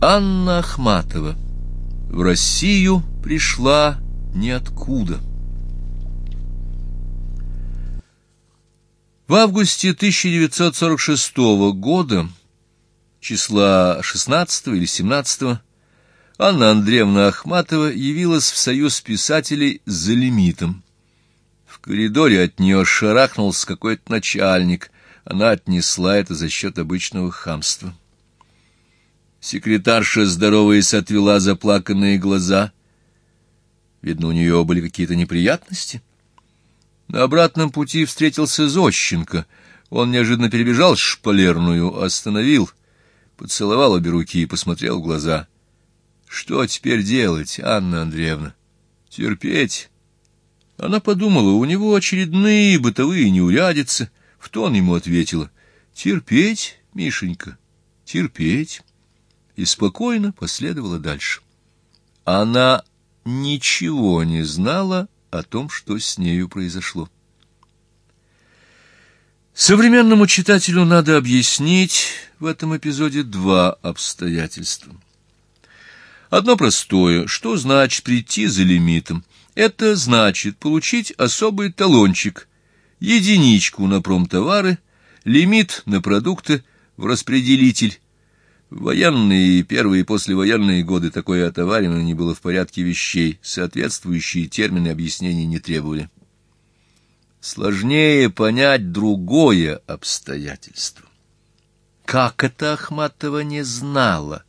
Анна Ахматова в Россию пришла ниоткуда. В августе 1946 года, числа 16 или 17, Анна Андреевна Ахматова явилась в Союз писателей за лимитом. В коридоре от нее шарахнулся какой-то начальник. Она отнесла это за счет обычного хамства. Секретарша, здороваясь, отвела заплаканные глаза. Видно, у нее были какие-то неприятности. На обратном пути встретился Зощенко. Он неожиданно перебежал шпалерную, остановил, поцеловал обе руки и посмотрел в глаза. Что теперь делать, Анна Андреевна? Терпеть? Она подумала, у него очередные бытовые неурядицы. В тон ему ответила. Терпеть, Мишенька, терпеть и спокойно последовала дальше. Она ничего не знала о том, что с нею произошло. Современному читателю надо объяснить в этом эпизоде два обстоятельства. Одно простое, что значит прийти за лимитом? Это значит получить особый талончик, единичку на промтовары, лимит на продукты в распределитель, военные и первые послевоенные годы такое отоварено не было в порядке вещей, соответствующие термины объяснений не требовали. Сложнее понять другое обстоятельство. Как это Ахматова не знала?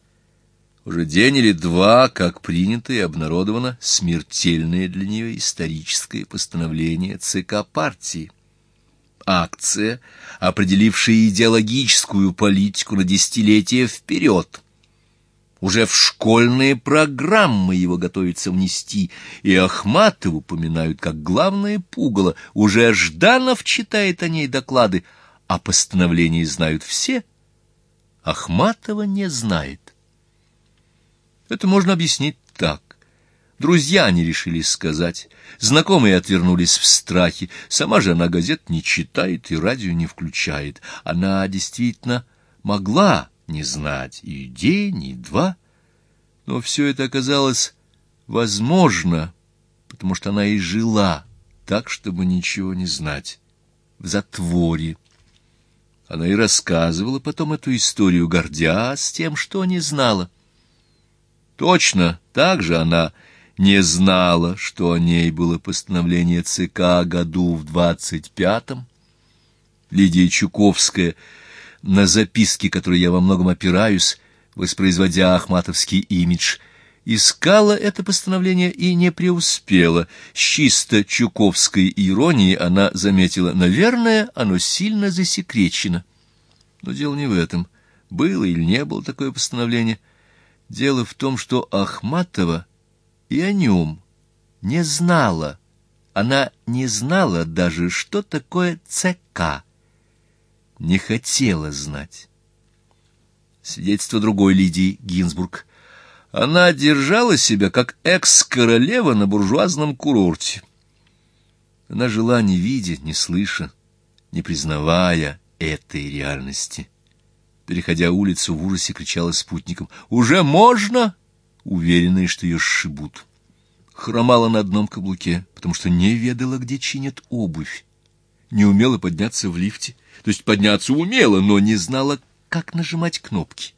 Уже день или два, как принято и обнародовано смертельное для нее историческое постановление ЦК партии акция, определившая идеологическую политику на десятилетия вперед. Уже в школьные программы его готовится внести, и Ахматову упоминают как главное пугало. Уже Жданов читает о ней доклады, а постановления знают все. Ахматова не знает. Это можно объяснить так. Друзья не решились сказать, знакомые отвернулись в страхе, сама же она газет не читает и радио не включает. Она действительно могла не знать и день, и два, но все это оказалось возможно, потому что она и жила так, чтобы ничего не знать, в затворе. Она и рассказывала потом эту историю, гордясь тем, что не знала. Точно так же она не знала, что о ней было постановление ЦК году в двадцать пятом. Лидия Чуковская, на записке, которой я во многом опираюсь, воспроизводя ахматовский имидж, искала это постановление и не преуспела. С чисто чуковской иронией она заметила, наверное, оно сильно засекречено. Но дело не в этом. Было или не было такое постановление. Дело в том, что Ахматова и о нем не знала. Она не знала даже, что такое ЦК. Не хотела знать. Свидетельство другой Лидии Гинзбург. Она держала себя как экс-королева на буржуазном курорте. Она жила не видя, не слыша, не признавая этой реальности. Переходя улицу, в ужасе кричала спутникам «Уже можно?» Уверенная, что ее сшибут. Хромала на одном каблуке, потому что не ведала, где чинят обувь. Не умела подняться в лифте, то есть подняться умела, но не знала, как нажимать кнопки.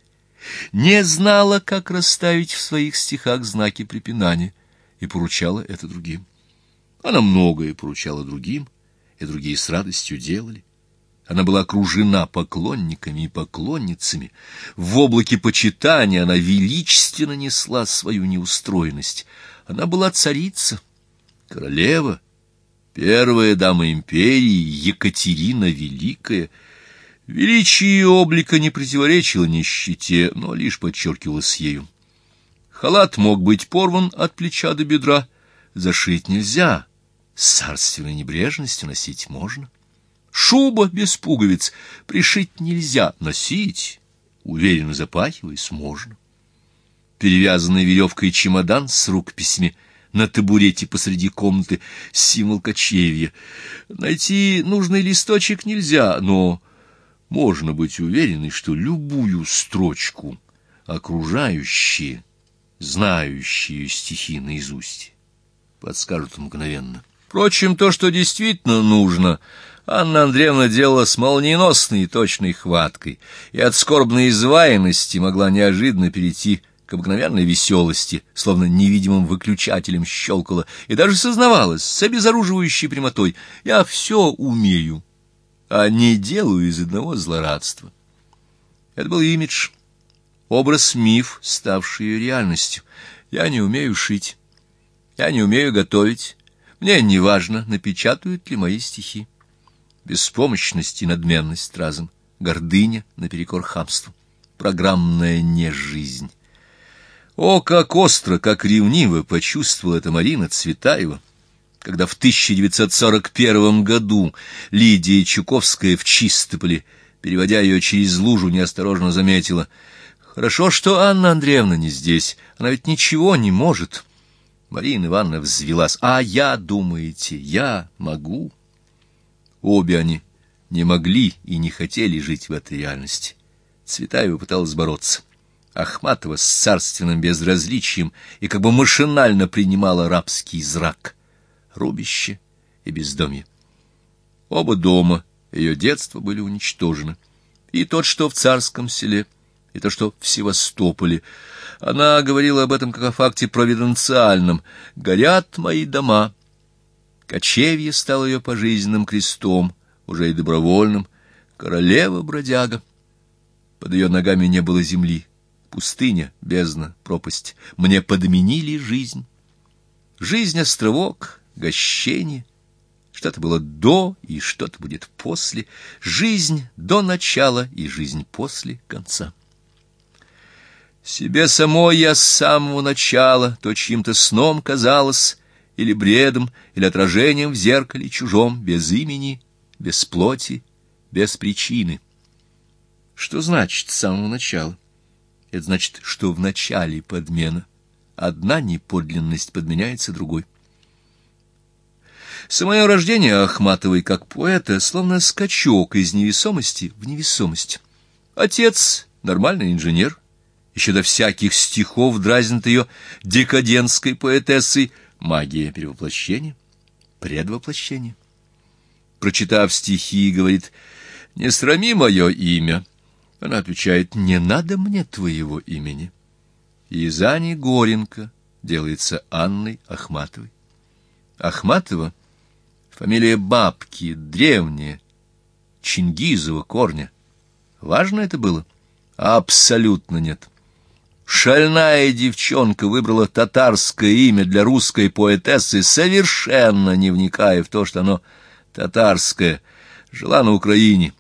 Не знала, как расставить в своих стихах знаки препинания, и поручала это другим. Она многое поручала другим, и другие с радостью делали. Она была окружена поклонниками и поклонницами. В облаке почитания она величественно несла свою неустроенность. Она была царица, королева, первая дама империи, Екатерина Великая. Величие облика не противоречило нищете, но лишь подчеркивалось ею. Халат мог быть порван от плеча до бедра, зашить нельзя, с царственной небрежностью носить можно. Шуба без пуговиц пришить нельзя, носить, уверенно запахиваясь, можно. Перевязанный веревкой чемодан с рукописями на табурете посреди комнаты — символ кочевья. Найти нужный листочек нельзя, но можно быть уверенной, что любую строчку окружающие, знающие стихи наизусть, подскажут мгновенно. Впрочем, то, что действительно нужно, Анна Андреевна делала с молниеносной и точной хваткой, и от скорбной изваянности могла неожиданно перейти к обыкновенной веселости, словно невидимым выключателем щелкала, и даже сознавалась с обезоруживающей прямотой «я все умею, а не делаю из одного злорадства». Это был имидж, образ-миф, ставший ее реальностью. «Я не умею шить, я не умею готовить, мне не важно, напечатают ли мои стихи». Беспомощность и надменность разом, гордыня наперекор хамству, программная нежизнь. О, как остро, как ревниво почувствовала это Марина Цветаева, когда в 1941 году Лидия Чуковская в Чистополе, переводя ее через лужу, неосторожно заметила, «Хорошо, что Анна Андреевна не здесь, она ведь ничего не может». Марина Ивановна взвелась, «А я, думаете, я могу?» Обе они не могли и не хотели жить в этой реальности. Цветаева пыталась бороться. Ахматова с царственным безразличием и как бы машинально принимала рабский зрак, рубище и бездомье. Оба дома ее детства были уничтожены. И тот, что в царском селе, и то, что в Севастополе. Она говорила об этом как о факте провиденциальном. «Горят мои дома». Кочевье стало ее пожизненным крестом, уже и добровольным. Королева-бродяга. Под ее ногами не было земли пустыня, бездна, пропасть. Мне подменили жизнь. Жизнь — островок, гощение. Что-то было до и что-то будет после. Жизнь до начала и жизнь после конца. Себе самой я с самого начала то чьим-то сном казалось, или бредом, или отражением в зеркале чужом, без имени, без плоти, без причины. Что значит с самого начала? Это значит, что в начале подмена. Одна неподлинность подменяется другой. Самое рождение Ахматовой как поэта словно скачок из невесомости в невесомость. Отец — нормальный инженер, еще до всяких стихов дразнит ее декадентской поэтессой магия перевоплощения, предвоплощения. Прочитав стихи, говорит «Не срами мое имя». Она отвечает, не надо мне твоего имени. И из Ани Горенко делается Анной Ахматовой. Ахматова — фамилия бабки, древняя, Чингизова корня. Важно это было? Абсолютно нет. Шальная девчонка выбрала татарское имя для русской поэтессы, совершенно не вникая в то, что оно татарское, жила на Украине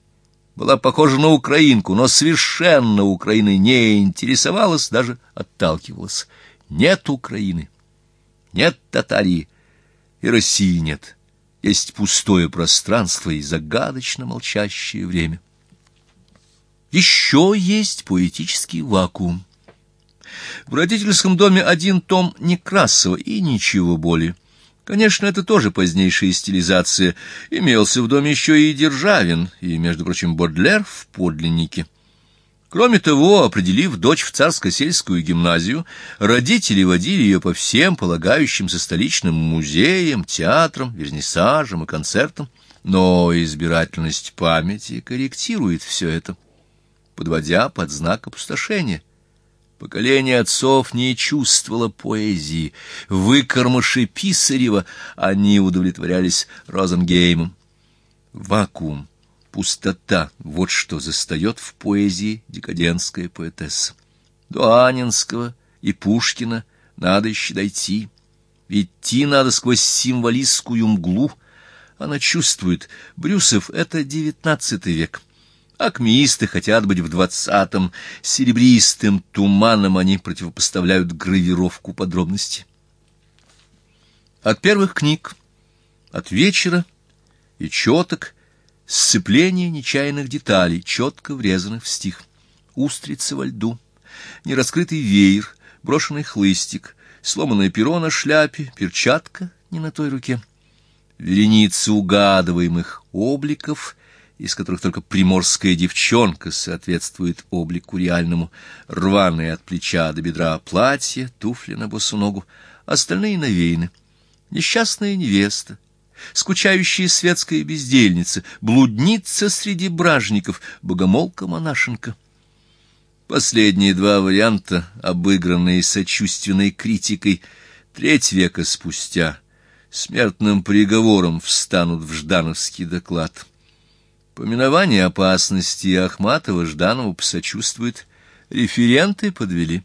была похожа на украинку, но совершенно Украиной не интересовалась, даже отталкивалась. Нет Украины, нет Татарии, и России нет. Есть пустое пространство и загадочно молчащее время. Еще есть поэтический вакуум. В родительском доме один том Некрасова и ничего более. Конечно, это тоже позднейшая стилизация. Имелся в доме еще и Державин, и, между прочим, Бодлер в подлиннике. Кроме того, определив дочь в царско-сельскую гимназию, родители водили ее по всем полагающимся столичным музеям, театрам, вернисажам и концертам, но избирательность памяти корректирует все это, подводя под знак опустошения. Поколение отцов не чувствовало поэзии. Выкормыши Писарева они удовлетворялись Розенгеймом. Вакуум, пустота — вот что застает в поэзии декадентская поэтесса. До Анинского и Пушкина надо еще дойти. Идти надо сквозь символистскую мглу. Она чувствует, Брюсов — это девятнадцатый век — Акмеисты хотят быть в двадцатом, серебристым туманом они противопоставляют гравировку подробностей. От первых книг, от вечера и четок, сцепление нечаянных деталей, четко врезанных в стих. Устрица во льду, нераскрытый веер, брошенный хлыстик, сломанное перо на шляпе, перчатка не на той руке. Вереницы угадываемых обликов — из которых только приморская девчонка соответствует облику реальному, рваные от плеча до бедра платье, туфли на босу ногу, остальные навеяны. Несчастная невеста, скучающая светская бездельница, блудница среди бражников, богомолка-монашенка. Последние два варианта, обыгранные сочувственной критикой, треть века спустя смертным приговором встанут в Ждановский доклад. Поминование опасности Ахматова Жданову посочувствует. Референты подвели.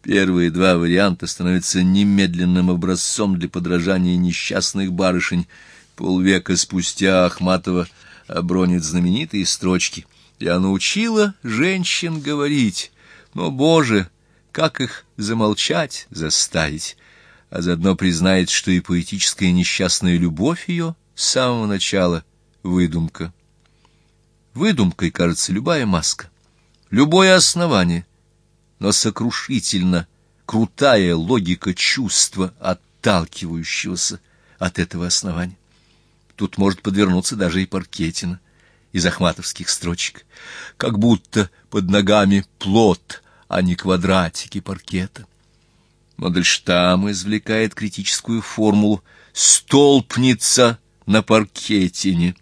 Первые два варианта становятся немедленным образцом для подражания несчастных барышень. Полвека спустя Ахматова обронит знаменитые строчки. «Я научила женщин говорить, но, Боже, как их замолчать, заставить!» а заодно признает, что и поэтическая несчастная любовь ее с самого начала — выдумка. Выдумкой кажется любая маска, любое основание, но сокрушительно крутая логика чувства, отталкивающегося от этого основания. Тут может подвернуться даже и паркетина из ахматовских строчек, как будто под ногами плод, а не квадратики паркета. Модельштам извлекает критическую формулу «столпница на паркетине».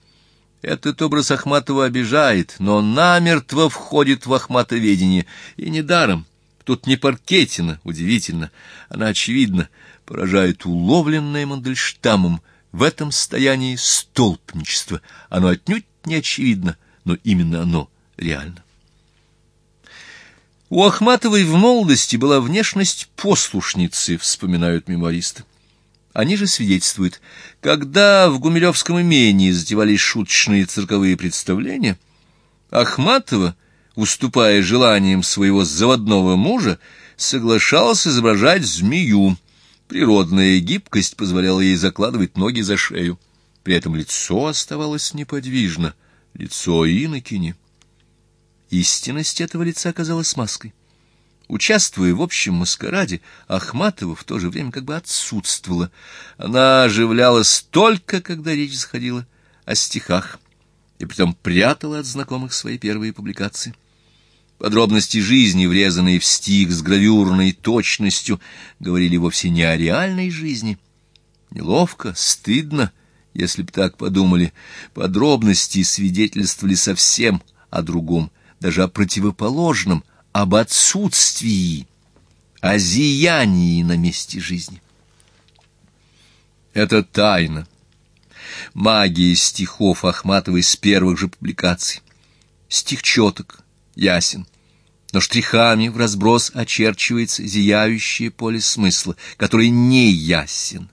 Этот образ Ахматова обижает, но намертво входит в ахматоведение, и недаром. Тут не паркетина, удивительно, она, очевидно, поражает уловленное Мандельштамом в этом состоянии столпничества. Оно отнюдь не очевидно, но именно оно реально. У Ахматовой в молодости была внешность послушницы, вспоминают мемуаристы. Они же свидетельствуют, когда в Гумилевском имении затевались шуточные цирковые представления, Ахматова, уступая желаниям своего заводного мужа, соглашалась изображать змею. Природная гибкость позволяла ей закладывать ноги за шею. При этом лицо оставалось неподвижно, лицо инокини. Истинность этого лица казалась маской. Участвуя в общем маскараде, Ахматова в то же время как бы отсутствовала. Она оживлялась только, когда речь заходила о стихах, и притом прятала от знакомых свои первые публикации. Подробности жизни, врезанные в стих с гравюрной точностью, говорили вовсе не о реальной жизни. Неловко, стыдно, если б так подумали. Подробности свидетельствовали совсем о другом — даже о противоположном, об отсутствии, о зиянии на месте жизни. Это тайна. Магия стихов Ахматовой с первых же публикаций. Стих четок, ясен, но штрихами в разброс очерчивается зияющее поле смысла, который не ясен,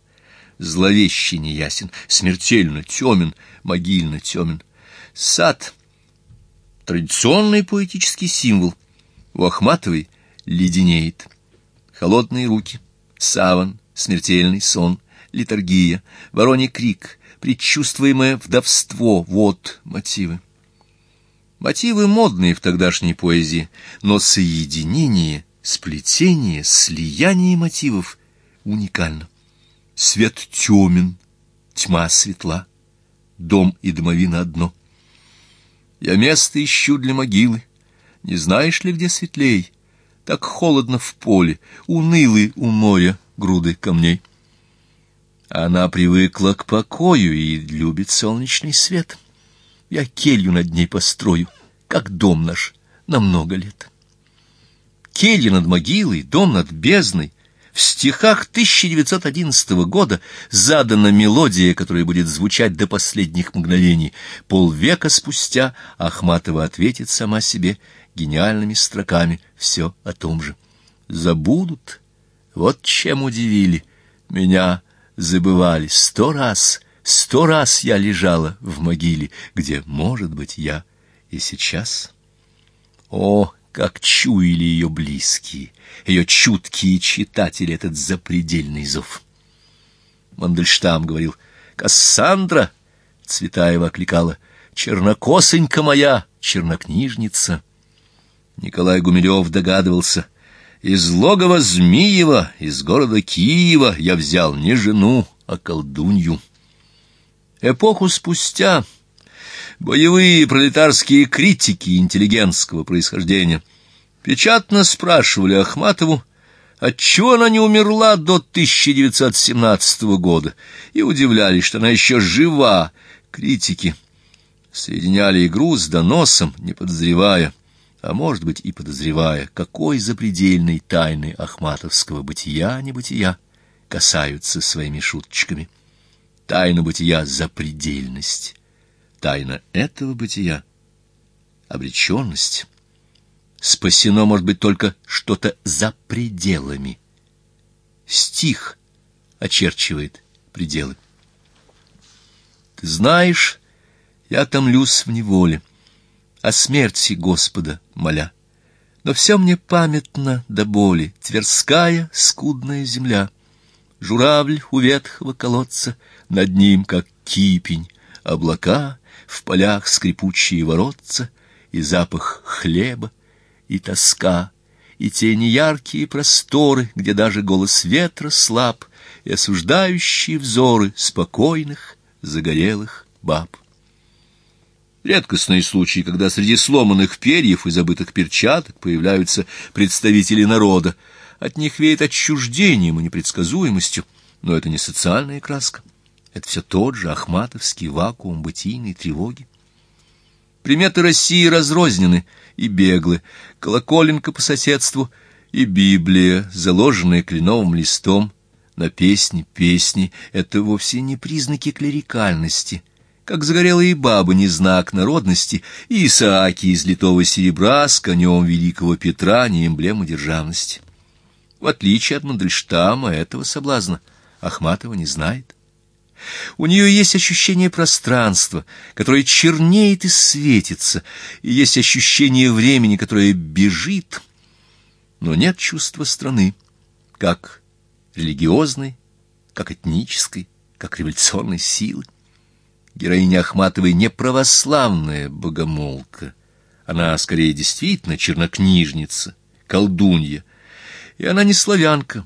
зловеще не ясен, смертельно темен, могильно темен. Сад — Традиционный поэтический символ у Ахматовой леденеет. Холодные руки, саван, смертельный сон, литургия, вороний крик, предчувствуемое вдовство — вот мотивы. Мотивы модные в тогдашней поэзии, но соединение, сплетение, слияние мотивов уникально. Свет темен, тьма светла, дом и домовина одно — я место ищу для могилы. Не знаешь ли, где светлей? Так холодно в поле, унылы у моря груды камней. Она привыкла к покою и любит солнечный свет. Я келью над ней построю, как дом наш, на много лет. Келья над могилой, дом над бездной, в стихах 1911 года задана мелодия, которая будет звучать до последних мгновений. Полвека спустя Ахматова ответит сама себе гениальными строками все о том же. «Забудут? Вот чем удивили. Меня забывали сто раз, сто раз я лежала в могиле, где, может быть, я и сейчас». О, как чуяли ее близкие, ее чуткие читатели этот запредельный зов. Мандельштам говорил «Кассандра!» Цветаева окликала «Чернокосонька моя, чернокнижница!» Николай Гумилев догадывался «Из логова Змиева, из города Киева я взял не жену, а колдунью». Эпоху спустя боевые пролетарские критики интеллигентского происхождения печатно спрашивали Ахматову, отчего она не умерла до 1917 года, и удивлялись, что она еще жива. Критики соединяли игру с доносом, не подозревая, а может быть и подозревая, какой запредельной тайны ахматовского бытия-небытия касаются своими шуточками. Тайна бытия — запредельность. Тайна этого бытия — обреченность. Спасено, может быть, только что-то за пределами. Стих очерчивает пределы. Ты знаешь, я томлюсь в неволе, о смерти Господа моля. Но все мне памятно до боли, Тверская скудная земля. Журавль у ветхого колодца, над ним, как кипень, облака, в полях скрипучие воротца, и запах хлеба, и тоска, и те неяркие просторы, где даже голос ветра слаб, и осуждающие взоры спокойных, загорелых баб. Редкостные случаи, когда среди сломанных перьев и забытых перчаток появляются представители народа. От них веет отчуждением и непредсказуемостью, но это не социальная краска. Это все тот же ахматовский вакуум бытийной тревоги. Приметы России разрознены и беглы, колоколенка по соседству и Библия, заложенная кленовым листом, на песни, песни — это вовсе не признаки клерикальности, как загорелые бабы не знак народности, и Исааки из литого серебра с конем великого Петра не эмблема державности. В отличие от Мандельштама, этого соблазна Ахматова не знает. У нее есть ощущение пространства, которое чернеет и светится, и есть ощущение времени, которое бежит, но нет чувства страны, как религиозной, как этнической, как революционной силы. Героиня Ахматовой не православная богомолка, она скорее действительно чернокнижница, колдунья, и она не славянка,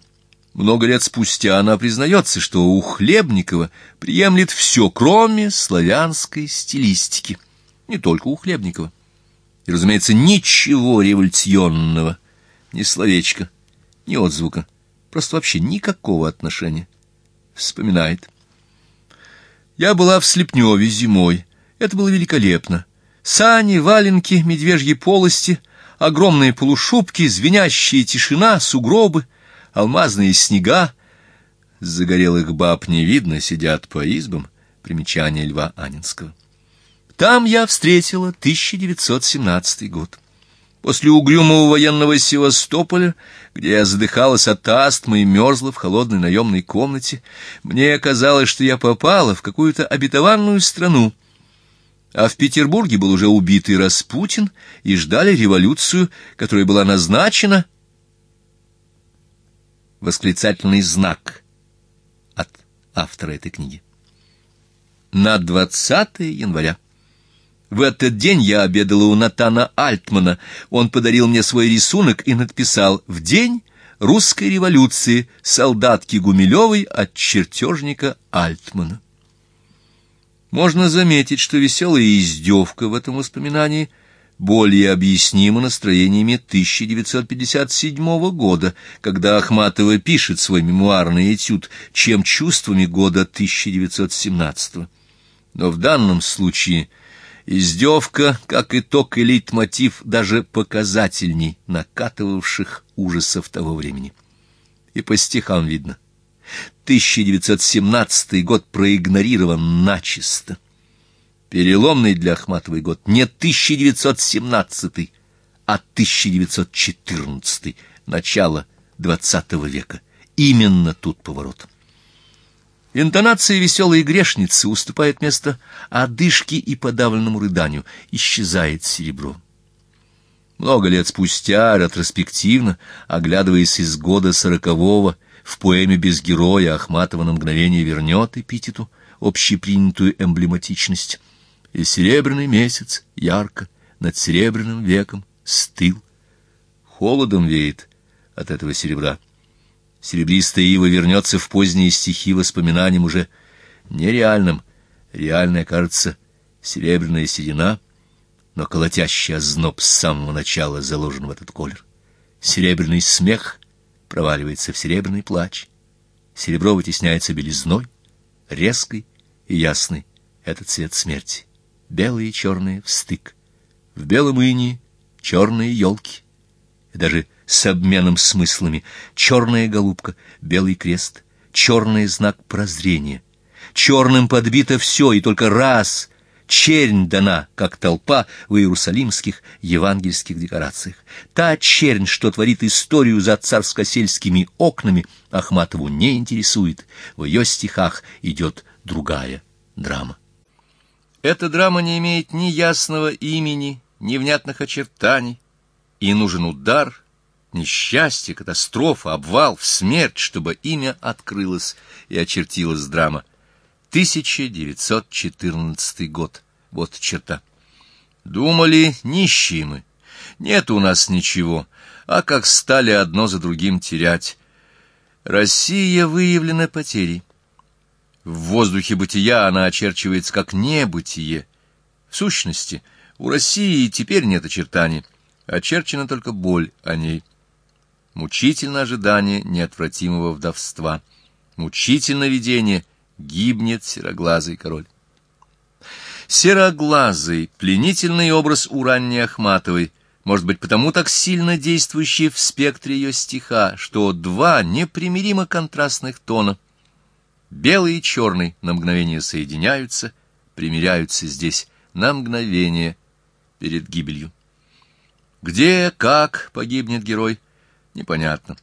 много лет спустя она признается, что у Хлебникова приемлет все, кроме славянской стилистики. Не только у Хлебникова. И, разумеется, ничего революционного, ни словечка, ни отзвука, просто вообще никакого отношения. Вспоминает. Я была в Слепневе зимой. Это было великолепно. Сани, валенки, медвежьи полости, огромные полушубки, звенящая тишина, сугробы — алмазные снега. Загорелых баб не видно, сидят по избам. Примечание Льва Анинского. Там я встретила 1917 год. После угрюмого военного Севастополя, где я задыхалась от астмы и мерзла в холодной наемной комнате, мне казалось, что я попала в какую-то обетованную страну, а в Петербурге был уже убитый Распутин, и ждали революцию, которая была назначена восклицательный знак от автора этой книги. На 20 января. В этот день я обедала у Натана Альтмана. Он подарил мне свой рисунок и надписал «В день русской революции солдатки Гумилевой от чертежника Альтмана». Можно заметить, что веселая издевка в этом воспоминании – более объяснимо настроениями 1957 года, когда Ахматова пишет свой мемуарный этюд, чем чувствами года 1917. Но в данном случае издевка, как итог и лейтмотив, даже показательней накатывавших ужасов того времени. И по стихам видно. 1917 год проигнорирован начисто. Переломный для Ахматовой год не 1917, а 1914, начало XX века. Именно тут поворот. Интонация веселой грешницы уступает место одышке и подавленному рыданию, исчезает серебро. Много лет спустя, ретроспективно, оглядываясь из года сорокового, в поэме «Без героя» Ахматова на мгновение вернет эпитету общепринятую эмблематичность — и серебряный месяц ярко над серебряным веком стыл. Холодом веет от этого серебра. Серебристая ива вернется в поздние стихи воспоминаниям уже нереальным. Реальное кажется серебряная серена, но колотящий озноб с самого начала заложен в этот колер. Серебряный смех проваливается в серебряный плач. Серебро вытесняется белизной, резкой и ясной. Это цвет смерти. Белые и черные в стык. В белом инии черные елки. И даже с обменом смыслами. Черная голубка, белый крест, черный знак прозрения. Черным подбито все, и только раз чернь дана, как толпа в иерусалимских евангельских декорациях. Та чернь, что творит историю за царско-сельскими окнами, Ахматову не интересует. В ее стихах идет другая драма. Эта драма не имеет ни ясного имени, ни внятных очертаний, и нужен удар, несчастье, катастрофа, обвал, смерть, чтобы имя открылось и очертилась драма. 1914 год. Вот черта. Думали, нищие мы. Нет у нас ничего, а как стали одно за другим терять. Россия выявлена потерей. В воздухе бытия она очерчивается как небытие. В сущности, у России теперь нет очертаний, очерчена только боль о ней. Мучительно ожидание неотвратимого вдовства, мучительно видение — гибнет сероглазый король. Сероглазый, пленительный образ у ранней Ахматовой, может быть, потому так сильно действующий в спектре ее стиха, что два непримиримо контрастных тона, белый и черный, на мгновение соединяются, примиряются здесь на мгновение перед гибелью. Где, как погибнет герой, непонятно.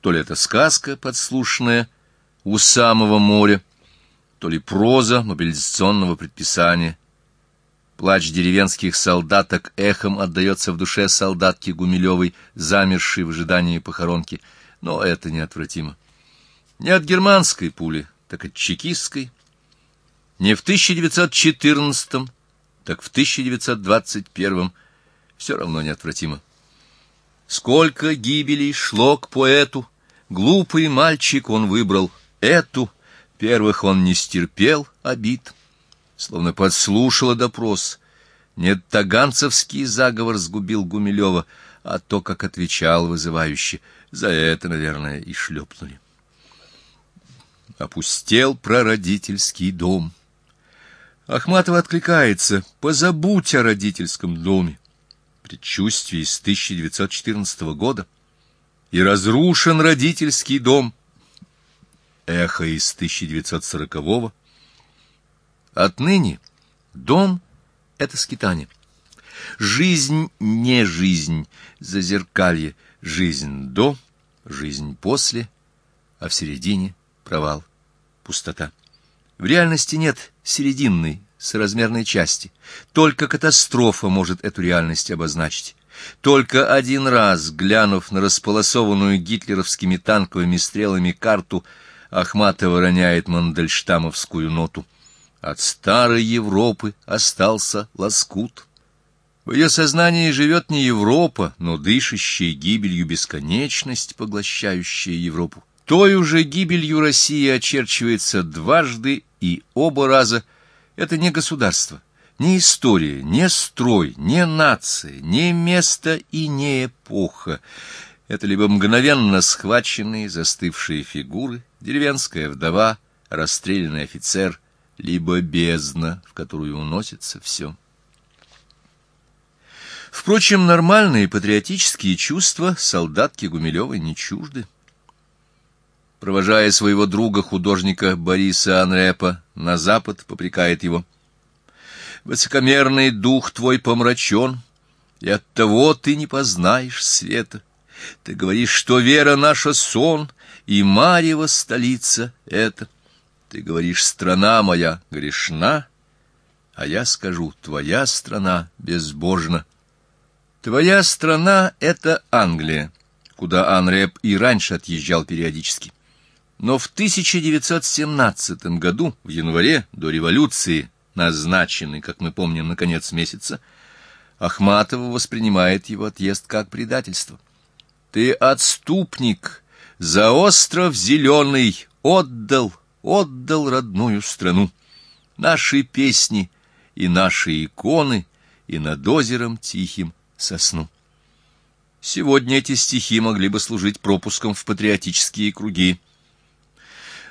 То ли это сказка подслушанная, у самого моря, то ли проза мобилизационного предписания. Плач деревенских солдаток эхом отдается в душе солдатки Гумилевой, замершей в ожидании похоронки, но это неотвратимо. Не от германской пули, так от чекистской. Не в 1914 так в 1921 все равно неотвратимо. Сколько гибелей шло к поэту, глупый мальчик он выбрал — Эту первых он не стерпел обид, словно подслушала допрос. Не таганцевский заговор сгубил Гумилева, а то, как отвечал вызывающе, за это, наверное, и шлепнули. Опустел прародительский дом. Ахматова откликается «Позабудь о родительском доме». Предчувствие из 1914 года. И разрушен родительский дом — эхо из 1940-го. Отныне дом — это скитание. Жизнь не жизнь, зазеркалье, жизнь до, жизнь после, а в середине провал, пустота. В реальности нет серединной, соразмерной части. Только катастрофа может эту реальность обозначить. Только один раз, глянув на располосованную гитлеровскими танковыми стрелами карту, Ахматова роняет мандельштамовскую ноту. От старой Европы остался лоскут. В ее сознании живет не Европа, но дышащая гибелью бесконечность, поглощающая Европу. Той уже гибелью России очерчивается дважды, и оба раза это не государство, не история, не строй, не нация, не место и не эпоха. Это либо мгновенно схваченные застывшие фигуры, деревенская вдова, расстрелянный офицер, либо бездна, в которую уносится все. Впрочем, нормальные патриотические чувства солдатки Гумилевой не чужды. Провожая своего друга-художника Бориса Анрепа на запад, попрекает его. «Высокомерный дух твой помрачен, и оттого ты не познаешь света». Ты говоришь, что вера наша сон, и Марьева столица это. Ты говоришь, страна моя грешна, а я скажу, твоя страна безбожна. Твоя страна — это Англия, куда Анреп и раньше отъезжал периодически. Но в 1917 году, в январе, до революции, назначенный, как мы помним, на конец месяца, Ахматова воспринимает его отъезд как предательство. Ты отступник, за остров зеленый отдал, отдал родную страну. Наши песни и наши иконы, и над озером тихим сосну. Сегодня эти стихи могли бы служить пропуском в патриотические круги.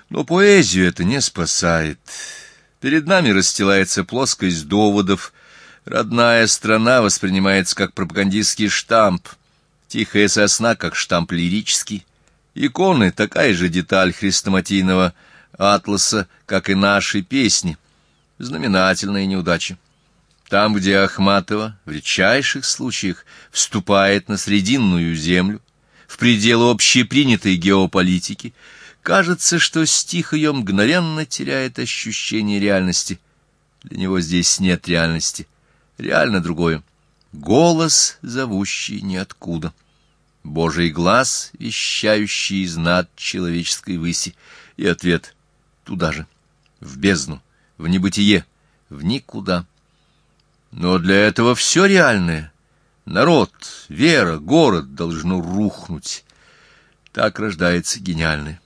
Но поэзию это не спасает. Перед нами расстилается плоскость доводов. Родная страна воспринимается как пропагандистский штамп. Тихая сосна как штамп лирический. Иконы — такая же деталь хрестоматийного атласа, как и наши песни. Знаменательная неудача. Там, где Ахматова в редчайших случаях вступает на срединную землю, в пределы общепринятой геополитики, кажется, что стих ее мгновенно теряет ощущение реальности. Для него здесь нет реальности. Реально другое. Голос, зовущий ниоткуда. Божий глаз, вещающий из над человеческой выси. И ответ — туда же, в бездну, в небытие, в никуда. Но для этого все реальное. Народ, вера, город должно рухнуть. Так рождается гениальное.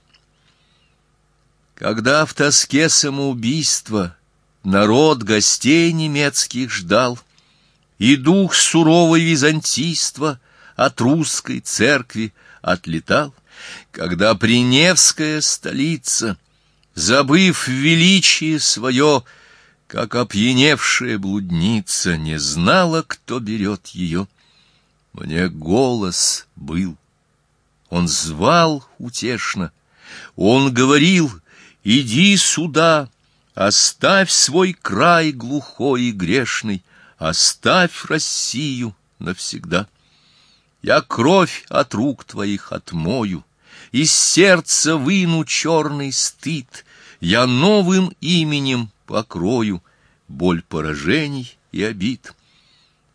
Когда в тоске самоубийства народ гостей немецких ждал, и дух суровой византийства от русской церкви отлетал, когда Приневская столица, забыв величие свое, как опьяневшая блудница, не знала, кто берет ее. Мне голос был. Он звал утешно. Он говорил, иди сюда, оставь свой край глухой и грешный, оставь Россию навсегда. Я кровь от рук твоих отмою, из сердца выну черный стыд, я новым именем покрою боль поражений и обид.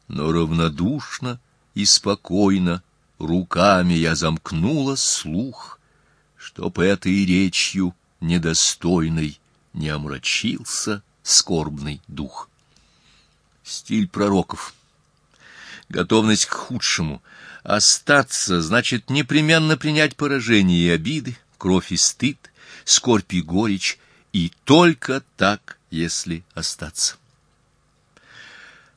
Но равнодушно и спокойно руками я замкнула слух, чтоб этой речью недостойной не омрачился скорбный дух. Стиль пророков. Готовность к худшему. Остаться значит непременно принять поражение и обиды, кровь и стыд, скорбь и горечь, и только так если остаться.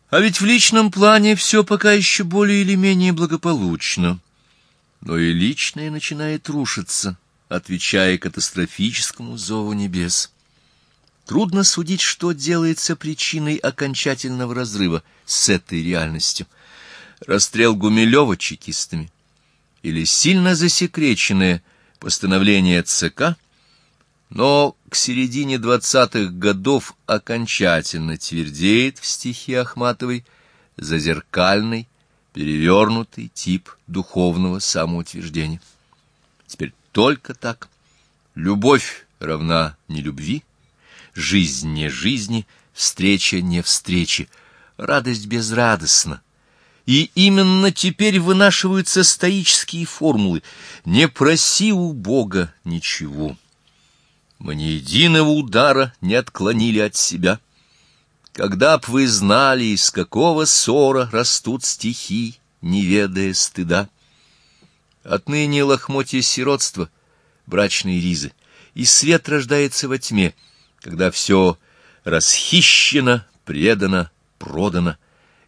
А ведь в личном плане все пока еще более или менее благополучно. Но и личное начинает рушиться, отвечая катастрофическому зову небес. Трудно судить, что делается причиной окончательного разрыва с этой реальностью. Расстрел Гумилева чекистами или сильно засекреченное постановление ЦК — но к середине двадцатых годов окончательно твердеет в стихе Ахматовой зазеркальный, перевернутый тип духовного самоутверждения. Теперь только так. Любовь равна не любви, жизнь не жизни, встреча не встречи, радость безрадостна. И именно теперь вынашиваются стоические формулы «не проси у Бога ничего». Мы ни единого удара не отклонили от себя. Когда б вы знали, из какого ссора растут стихи, не ведая стыда. Отныне лохмотья сиротства, брачные ризы, и свет рождается во тьме, когда все расхищено, предано, продано,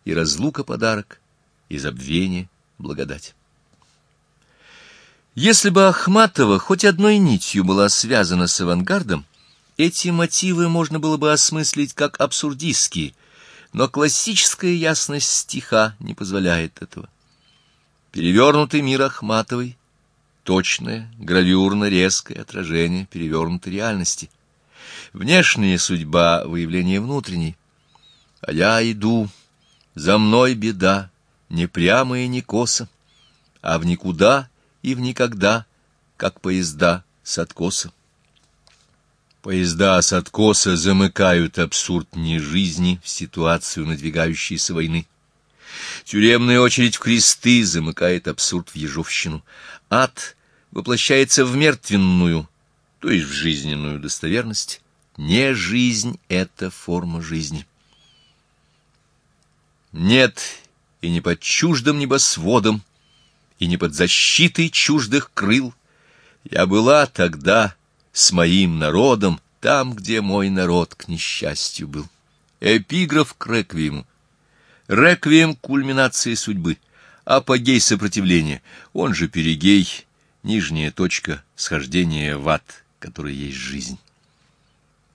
и разлука подарок, и забвение благодать. Если бы Ахматова хоть одной нитью была связана с авангардом, эти мотивы можно было бы осмыслить как абсурдистские, но классическая ясность стиха не позволяет этого. Перевернутый мир Ахматовой — точное, гравюрно-резкое отражение перевернутой реальности. Внешняя судьба — выявление внутренней. А я иду, за мной беда, не прямо и не косо, а в никуда — и в никогда, как поезда с откоса. Поезда с откоса замыкают абсурд не жизни в ситуацию надвигающейся войны. Тюремная очередь в кресты замыкает абсурд в ежовщину. Ад воплощается в мертвенную, то есть в жизненную достоверность. Не жизнь — это форма жизни. Нет, и не под чуждым небосводом и не под защитой чуждых крыл. Я была тогда с моим народом там, где мой народ к несчастью был. Эпиграф к реквиему. Реквием — кульминации судьбы, апогей сопротивления, он же перигей, нижняя точка схождения в ад, который есть жизнь.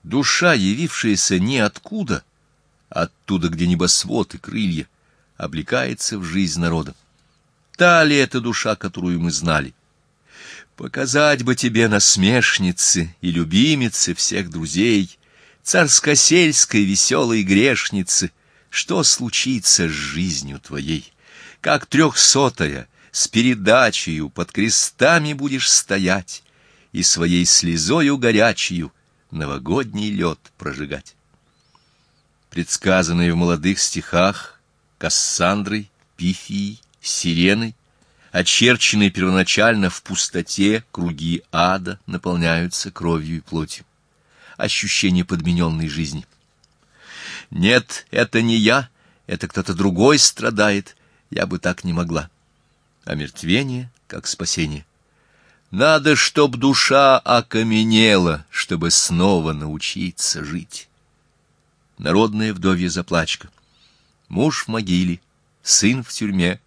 Душа, явившаяся ниоткуда, оттуда, где небосвод и крылья, облекается в жизнь народа. Та ли эта душа, которую мы знали? Показать бы тебе насмешницы и любимицы всех друзей, царскосельской веселой грешницы, что случится с жизнью твоей, как трехсотая, с передачею под крестами будешь стоять и своей слезою горячею новогодний лед прожигать. Предсказанные в молодых стихах Кассандрой, Пифией, Сиреной, очерченные первоначально в пустоте круги ада наполняются кровью и плотью. Ощущение подмененной жизни. Нет, это не я, это кто-то другой страдает, я бы так не могла. Омертвение, как спасение. Надо, чтоб душа окаменела, чтобы снова научиться жить. Народная вдовья заплачка. Муж в могиле, сын в тюрьме.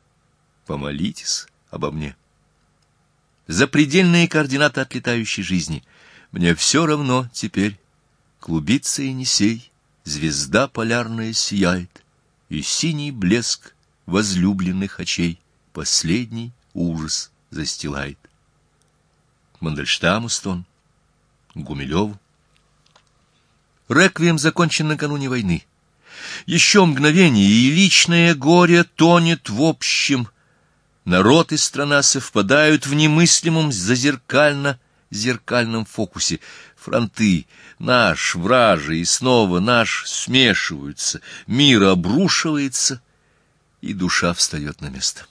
Помолитесь обо мне. Запредельные координаты отлетающей жизни. Мне все равно теперь. Клубится Енисей, звезда полярная сияет, и синий блеск возлюбленных очей последний ужас застилает. Мандельштаму стон, Гумилеву. Реквием закончен накануне войны. Еще мгновение, и личное горе тонет в общем. Народ и страна совпадают в немыслимом зазеркально-зеркальном фокусе. Фронты, наш, вражий и снова наш смешиваются, мир обрушивается, и душа встает на место.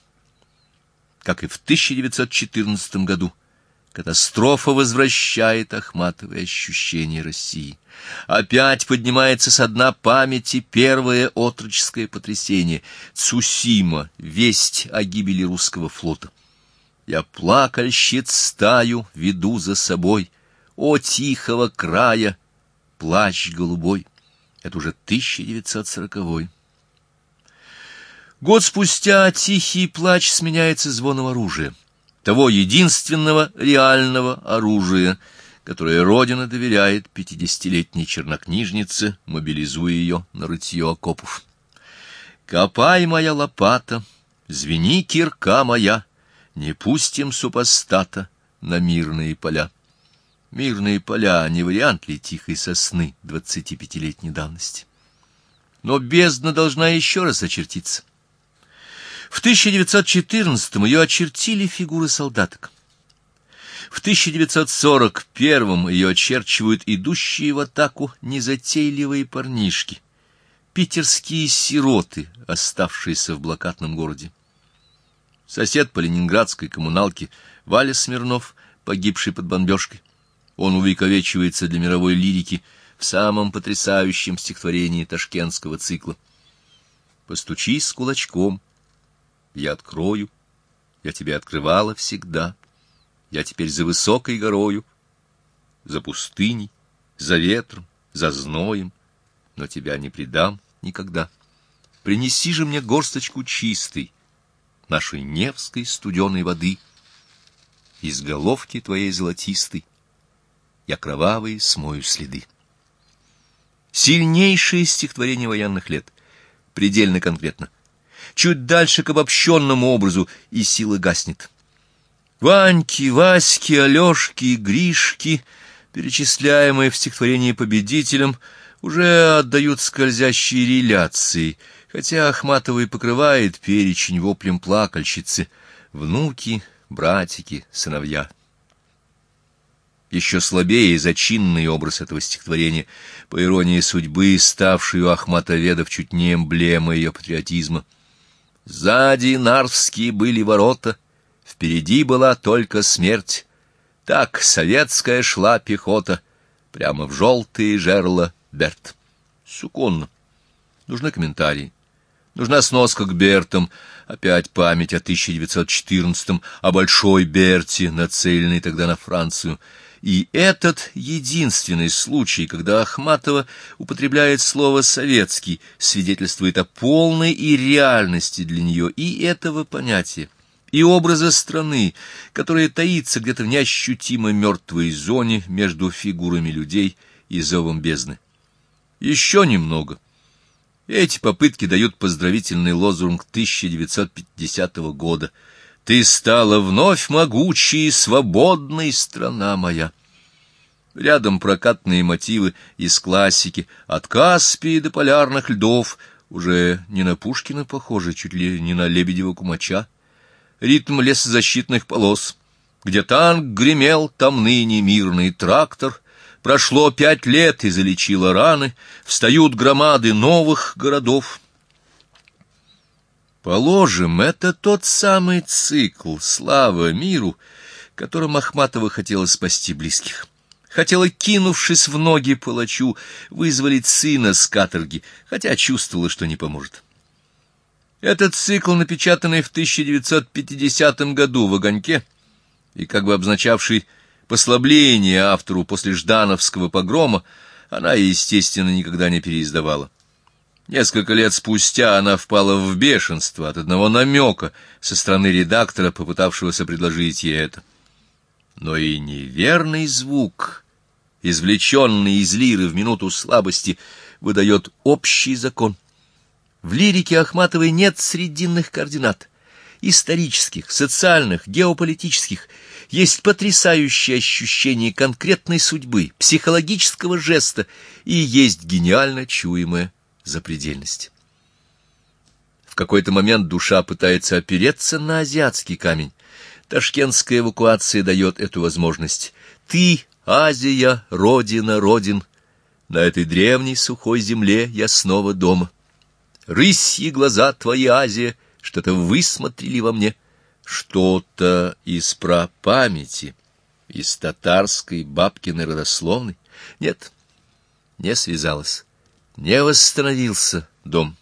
Как и в 1914 году. Катастрофа возвращает Ахматовые ощущения России. Опять поднимается со дна памяти первое отроческое потрясение — Цусима, весть о гибели русского флота. Я плакальщиц стаю веду за собой, о тихого края, плащ голубой. Это уже 1940-й. Год спустя тихий плач сменяется звоном оружия того единственного реального оружия, которое Родина доверяет пятидесятилетней чернокнижнице, мобилизуя ее на рытье окопов. «Копай, моя лопата, звени кирка моя, не пустим супостата на мирные поля». Мирные поля — не вариант ли тихой сосны двадцатипятилетней давности? Но бездна должна еще раз очертиться. В 1914-м ее очертили фигуры солдаток. В 1941-м ее очерчивают идущие в атаку незатейливые парнишки, питерские сироты, оставшиеся в блокадном городе. Сосед по ленинградской коммуналке Валя Смирнов, погибший под бомбежкой. Он увековечивается для мировой лирики в самом потрясающем стихотворении ташкентского цикла. «Постучись с кулачком, я открою. Я тебе открывала всегда. Я теперь за высокой горою, за пустыней, за ветром, за зноем, но тебя не предам никогда. Принеси же мне горсточку чистой, нашей Невской студеной воды. Из головки твоей золотистой я кровавые смою следы. Сильнейшее стихотворение военных лет, предельно конкретно чуть дальше к обобщенному образу, и сила гаснет. Ваньки, Васьки, Алешки, Гришки, перечисляемые в стихотворении победителям, уже отдают скользящие реляции, хотя Ахматовый покрывает перечень воплем плакальщицы, внуки, братики, сыновья. Еще слабее зачинный образ этого стихотворения, по иронии судьбы, ставший у Ахматоведов чуть не эмблемой ее патриотизма — Сзади Нарвские были ворота, впереди была только смерть. Так советская шла пехота, прямо в желтые жерла Берт. Суконно. Нужны комментарии. Нужна сноска к Бертам, опять память о 1914-м, о Большой Берте, нацеленной тогда на Францию. И этот единственный случай, когда Ахматова употребляет слово «советский», свидетельствует о полной и реальности для нее и этого понятия, и образа страны, которая таится где-то в неощутимо мертвой зоне между фигурами людей и зовом бездны. Еще немного. Эти попытки дают поздравительный лозунг 1950 года — ты стала вновь могучей и свободной, страна моя. Рядом прокатные мотивы из классики, от Каспии до полярных льдов, уже не на Пушкина похоже, чуть ли не на Лебедева-Кумача. Ритм лесозащитных полос, где танк гремел, там ныне мирный трактор. Прошло пять лет и залечило раны, встают громады новых городов — Положим, это тот самый цикл «Слава миру», которым Ахматова хотела спасти близких. Хотела, кинувшись в ноги палачу, вызволить сына с каторги, хотя чувствовала, что не поможет. Этот цикл, напечатанный в 1950 году в «Огоньке», и как бы обозначавший послабление автору после Ждановского погрома, она, естественно, никогда не переиздавала. Несколько лет спустя она впала в бешенство от одного намека со стороны редактора, попытавшегося предложить ей это. Но и неверный звук, извлеченный из лиры в минуту слабости, выдает общий закон. В лирике Ахматовой нет срединных координат, исторических, социальных, геополитических. Есть потрясающее ощущение конкретной судьбы, психологического жеста и есть гениально чуемое запредельность. В какой-то момент душа пытается опереться на азиатский камень. Ташкентская эвакуация дает эту возможность. Ты, Азия, родина, родин, на этой древней сухой земле я снова дома. Рысьи глаза твои, Азия, что-то высмотрели во мне, что-то из прапамяти, из татарской бабкиной родословной. Нет, не связалось не восстановился дом.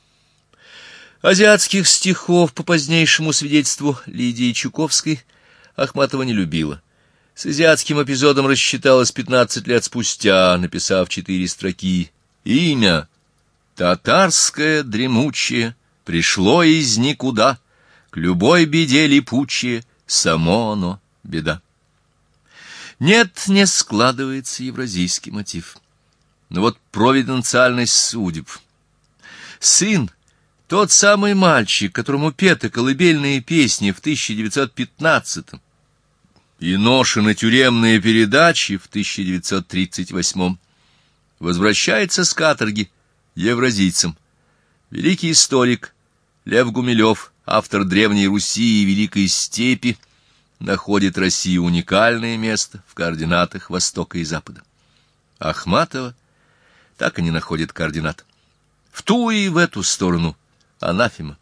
Азиатских стихов, по позднейшему свидетельству Лидии Чуковской, Ахматова не любила. С азиатским эпизодом рассчиталась пятнадцать лет спустя, написав четыре строки. Имя «Татарское дремучее» пришло из никуда, к любой беде липучее, само оно беда. Нет, не складывается евразийский мотив. Но вот провиденциальность судеб. Сын, тот самый мальчик, которому петы колыбельные песни в 1915-м и ношены тюремные передачи в 1938-м, возвращается с каторги евразийцем. Великий историк Лев Гумилев, автор Древней Руси и Великой Степи, находит России уникальное место в координатах Востока и Запада. Ахматова так и не находит координат. В ту и в эту сторону анафема.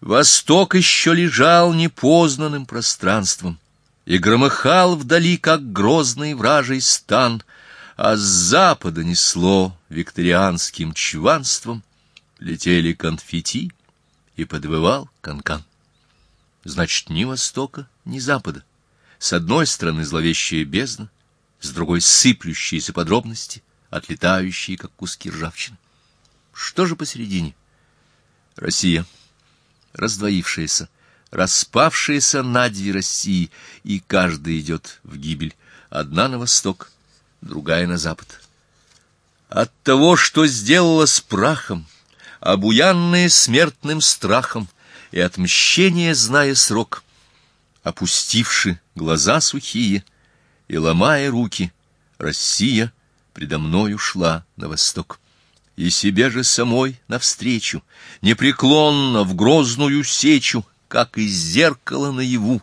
Восток еще лежал непознанным пространством и громыхал вдали, как грозный вражий стан, а с запада несло викторианским чванством, летели конфетти и подвывал канкан. -кан. Значит, ни востока, ни запада. С одной стороны зловещая бездна, с другой сыплющиеся подробности, отлетающие, как куски ржавчины. Что же посередине? Россия, раздвоившаяся, распавшаяся на две России, и каждая идет в гибель, одна на восток, другая на запад. От того, что сделала с прахом, обуянная смертным страхом и отмщение, зная срок, опустивши глаза сухие — и, ломая руки, Россия предо мною шла на восток. И себе же самой навстречу, непреклонно в грозную сечу, как из зеркала наяву,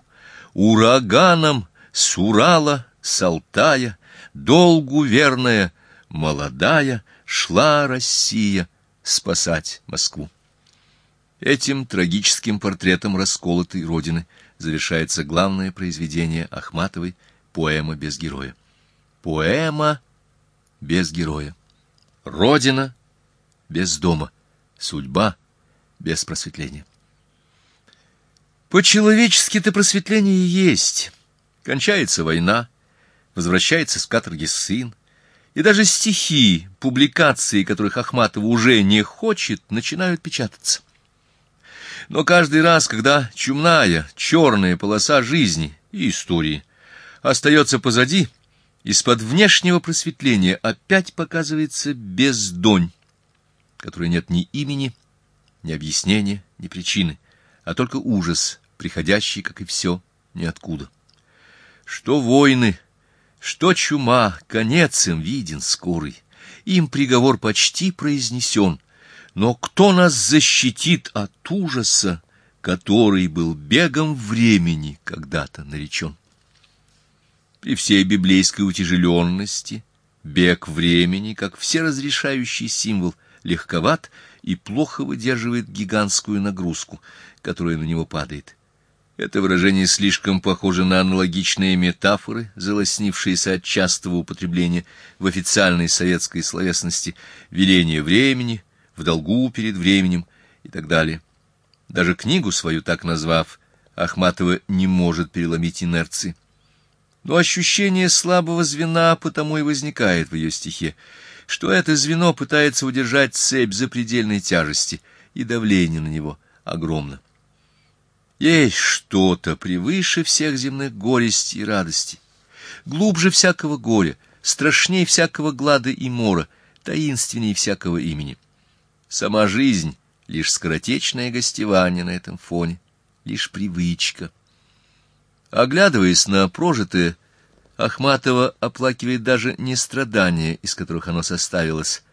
ураганом с Урала, с Алтая, долгу верная, молодая, шла Россия спасать Москву. Этим трагическим портретом расколотой Родины завершается главное произведение Ахматовой Поэма без героя. Поэма без героя. Родина без дома. Судьба без просветления. По-человечески-то просветление есть. Кончается война, возвращается с каторги сын, и даже стихи, публикации которых Ахматова уже не хочет, начинают печататься. Но каждый раз, когда чумная, черная полоса жизни и истории остается позади, из-под внешнего просветления опять показывается бездонь, которой нет ни имени, ни объяснения, ни причины, а только ужас, приходящий, как и все, ниоткуда. Что войны, что чума, конец им виден скорый, им приговор почти произнесен, но кто нас защитит от ужаса, который был бегом времени когда-то наречен? При всей библейской утяжеленности бег времени, как всеразрешающий символ, легковат и плохо выдерживает гигантскую нагрузку, которая на него падает. Это выражение слишком похоже на аналогичные метафоры, залоснившиеся от частого употребления в официальной советской словесности «веление времени», в долгу перед временем и так далее. Даже книгу свою так назвав, Ахматова не может переломить инерции. Но ощущение слабого звена потому и возникает в ее стихе, что это звено пытается удержать цепь запредельной тяжести, и давление на него огромно. Есть что-то превыше всех земных горестей и радостей, глубже всякого горя, страшнее всякого глада и мора, таинственнее всякого имени. Сама жизнь — лишь скоротечное гостевание на этом фоне, лишь привычка. Оглядываясь на прожитое, Ахматова оплакивает даже не страдания, из которых оно составилось.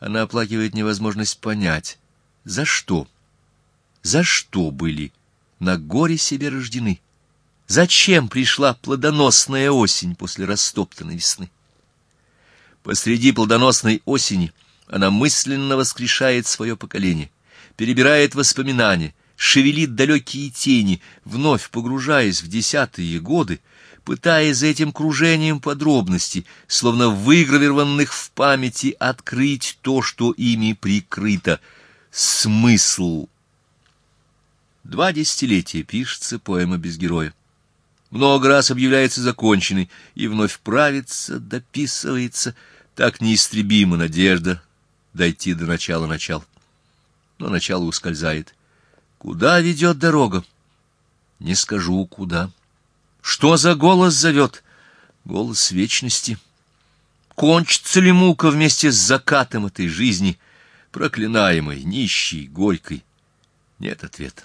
Она оплакивает невозможность понять, за что, за что были на горе себе рождены, зачем пришла плодоносная осень после растоптанной весны. Посреди плодоносной осени — она мысленно воскрешает свое поколение, перебирает воспоминания, шевелит далекие тени, вновь погружаясь в десятые годы, пытаясь за этим кружением подробностей, словно выгравированных в памяти, открыть то, что ими прикрыто. Смысл. Два десятилетия пишется поэма без героя. Много раз объявляется законченной и вновь правится, дописывается. Так неистребима надежда дойти до начала начал. Но начало ускользает. Куда ведет дорога? Не скажу, куда. Что за голос зовет? Голос вечности. Кончится ли мука вместе с закатом этой жизни, проклинаемой, нищей, горькой? Нет ответа.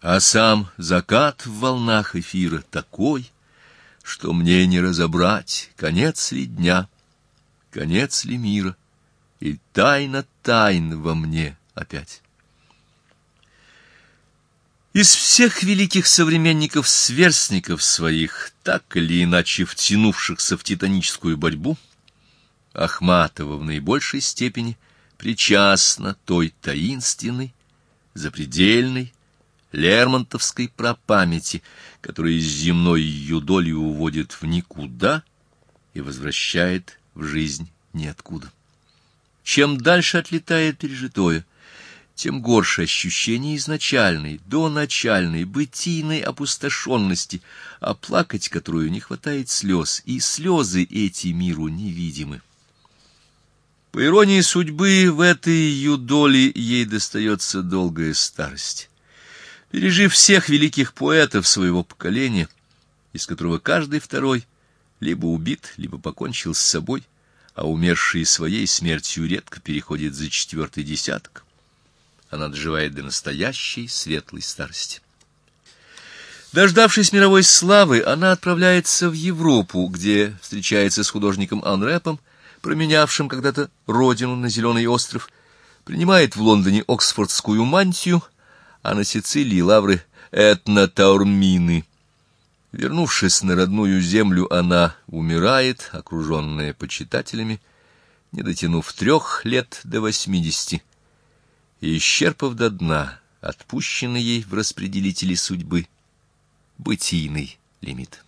А сам закат в волнах эфира такой, что мне не разобрать, конец ли дня, конец ли мира — и тайна тайн во мне опять. Из всех великих современников-сверстников своих, так или иначе втянувшихся в титаническую борьбу, Ахматова в наибольшей степени причастна той таинственной, запредельной, лермонтовской прапамяти, которая из земной ее доли уводит в никуда и возвращает в жизнь ниоткуда. Чем дальше отлетает пережитое, тем горше ощущение изначальной, доначальной, бытийной опустошенности, оплакать которую не хватает слез, и слезы эти миру невидимы. По иронии судьбы, в этой ее доле ей достается долгая старость. Пережив всех великих поэтов своего поколения, из которого каждый второй либо убит, либо покончил с собой, а умершие своей смертью редко переходит за четвертый десяток. Она доживает до настоящей светлой старости. Дождавшись мировой славы, она отправляется в Европу, где встречается с художником Анрепом, променявшим когда-то родину на Зеленый остров, принимает в Лондоне оксфордскую мантию, а на Сицилии лавры Этна-Таурмины — Вернувшись на родную землю, она умирает, окруженная почитателями, не дотянув трех лет до восьмидесяти, и исчерпав до дна отпущенный ей в распределители судьбы бытийный лимит.